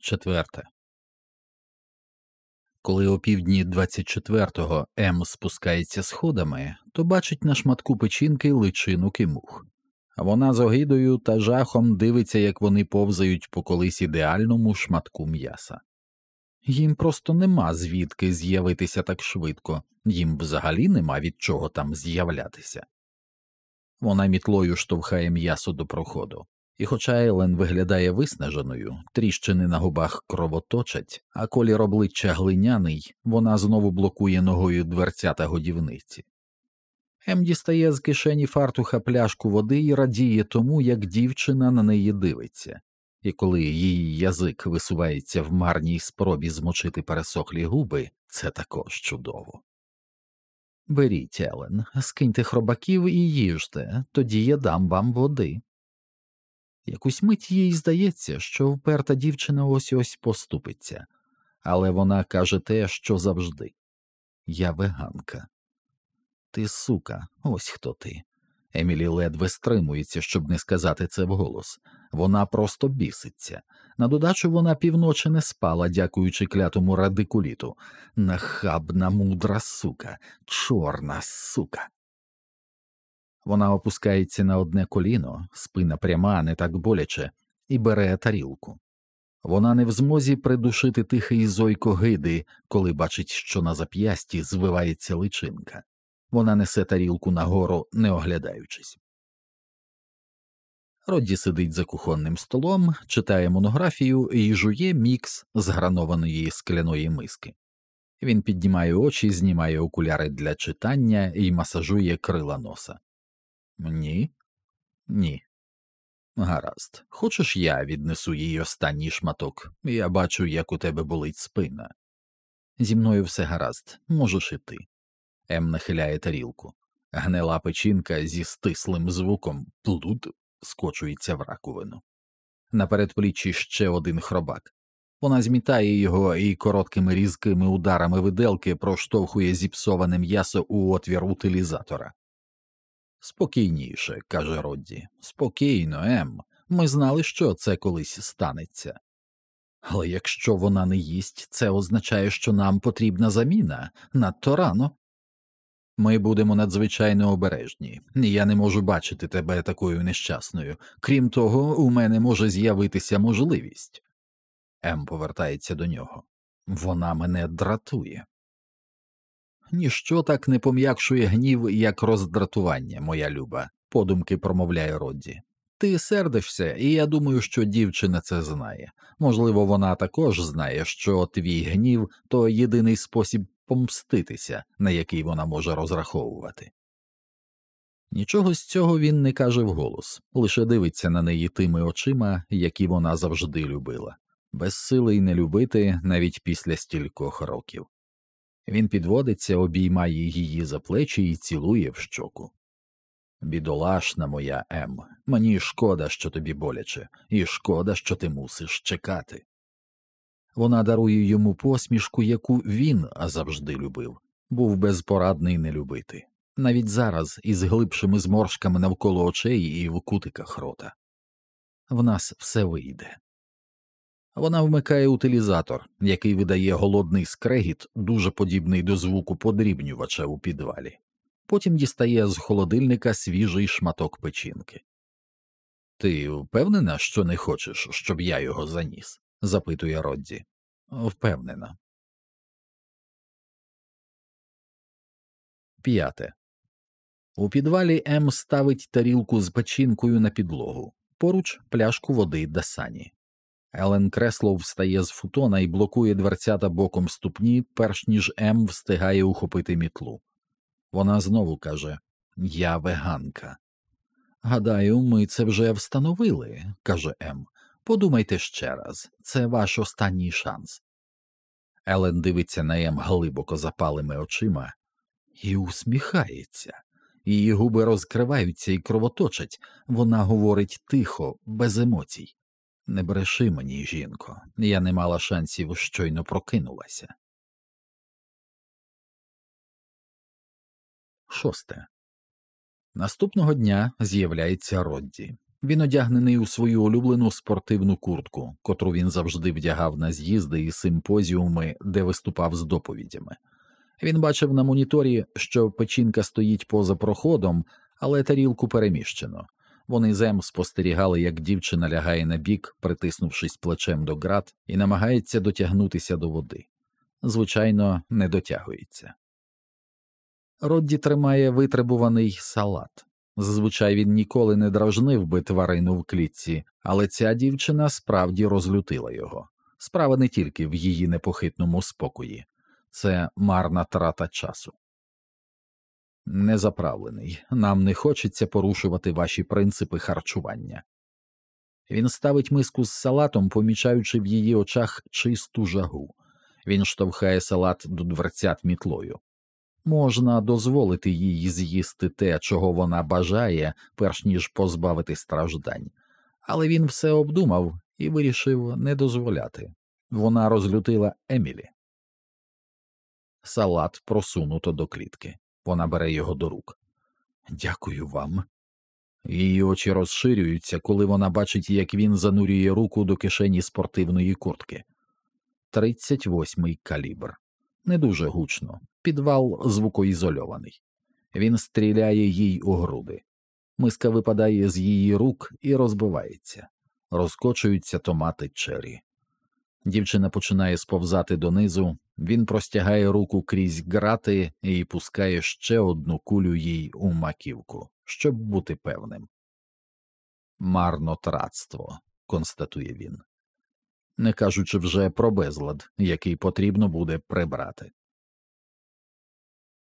Четверте. Коли півдні 24-го М спускається сходами, то бачить на шматку печінки личину кимух. Вона з огидою та жахом дивиться, як вони повзають по колись ідеальному шматку м'яса. Їм просто нема звідки з'явитися так швидко, їм взагалі нема від чого там з'являтися. Вона мітлою штовхає м'ясо до проходу, і, хоча Елен виглядає виснаженою, тріщини на губах кровоточать, а колір обличчя глиняний, вона знову блокує ногою дверцята годівниці. Ем дістає з кишені фартуха пляшку води і радіє тому, як дівчина на неї дивиться, і коли її язик висувається в марній спробі змочити пересохлі губи, це також чудово. Беріть, Елен, скиньте хробаків і їжте, тоді я дам вам води. Якусь мить їй здається, що вперта дівчина ось ось поступиться, але вона каже те, що завжди Я веганка. Ти сука, ось хто ти. Емілі ледве стримується, щоб не сказати це вголос. Вона просто біситься. На додачу вона півночі не спала, дякуючи клятому радикуліту. Нахабна мудра сука, чорна сука. Вона опускається на одне коліно, спина пряма, не так боляче, і бере тарілку. Вона не в змозі придушити тихий зойко гиди, коли бачить, що на зап'ясті звивається личинка. Вона несе тарілку нагору, не оглядаючись. Родді сидить за кухонним столом, читає монографію і жує мікс з гранованої скляної миски. Він піднімає очі, знімає окуляри для читання і масажує крила носа. Ні, ні. Гаразд. Хочеш, я віднесу їй останній шматок, я бачу, як у тебе болить спина. Зі мною все гаразд, можеш іти. Ем нахиляє тарілку. Гнила печінка зі стислим звуком плуд скочується в раковину. На передпліччі ще один хробак. Вона змітає його і короткими різкими ударами виделки проштовхує зіпсоване м'ясо у отвір утилізатора. Спокійніше, каже Родді, спокійно, Ем. Ми знали, що це колись станеться. Але якщо вона не їсть, це означає, що нам потрібна заміна надто рано. Ми будемо надзвичайно обережні, я не можу бачити тебе такою нещасною. Крім того, у мене може з'явитися можливість. Ем повертається до нього. Вона мене дратує. Ніщо так не пом'якшує гнів, як роздратування, моя люба, подумки промовляє Родді. Ти сердишся, і я думаю, що дівчина це знає. Можливо, вона також знає, що твій гнів то єдиний спосіб помститися, на який вона може розраховувати. Нічого з цього він не каже вголос, лише дивиться на неї тими очима, які вона завжди любила, без сили й не любити навіть після стількох років. Він підводиться, обіймає її за плечі і цілує в щоку. Бідолашна моя Ем, мені шкода, що тобі боляче, і шкода, що ти мусиш чекати. Вона дарує йому посмішку, яку він завжди любив, був безпорадний не любити, навіть зараз із глибшими зморшками навколо очей і в кутиках рота. В нас все вийде. Вона вмикає утилізатор, який видає голодний скрегіт, дуже подібний до звуку подрібнювача у підвалі. Потім дістає з холодильника свіжий шматок печінки. Ти впевнена, що не хочеш, щоб я його заніс? запитує Родді. Впевнена. П'яте. У підвалі М ставить тарілку з печінкою на підлогу, поруч пляшку води Дасані. Елен Креслов встає з футона і блокує дверцята боком ступні, перш ніж М встигає ухопити мітлу. Вона знову каже Я веганка. Гадаю, ми це вже встановили, каже М. Подумайте ще раз це ваш останній шанс. Елен дивиться на М глибоко запалими очима і усміхається. Її губи розкриваються і кровоточать. Вона говорить тихо, без емоцій. Не бреши мені, жінко, я не мала шансів щойно прокинулася. Шосте. Наступного дня з'являється Родді. Він одягнений у свою улюблену спортивну куртку, котру він завжди вдягав на з'їзди і симпозіуми, де виступав з доповідями. Він бачив на моніторі, що печінка стоїть поза проходом, але тарілку переміщено. Вони зем спостерігали, як дівчина лягає на бік, притиснувшись плечем до град, і намагається дотягнутися до води. Звичайно, не дотягується. Родді тримає витребуваний салат. Зазвичай він ніколи не дражнив би тварину в клітці, але ця дівчина справді розлютила його. Справа не тільки в її непохитному спокої, це марна трата часу. Незаправлений, нам не хочеться порушувати ваші принципи харчування. Він ставить миску з салатом, помічаючи в її очах чисту жагу. Він штовхає салат до дверцят мітлою. Можна дозволити їй з'їсти те, чого вона бажає, перш ніж позбавити страждань, але він все обдумав і вирішив не дозволяти. Вона розлютила Емілі. Салат просунуто до клітки. Вона бере його до рук. Дякую вам. Її очі розширюються, коли вона бачить, як він занурює руку до кишені спортивної куртки. Тридцять восьмий калібр. Не дуже гучно. Підвал звукоізольований. Він стріляє їй у груди. Миска випадає з її рук і розбивається. Розкочуються томати чері. Дівчина починає сповзати донизу, він простягає руку крізь грати і пускає ще одну кулю їй у маківку, щоб бути певним. Марнотратство, констатує він, не кажучи вже про безлад, який потрібно буде прибрати.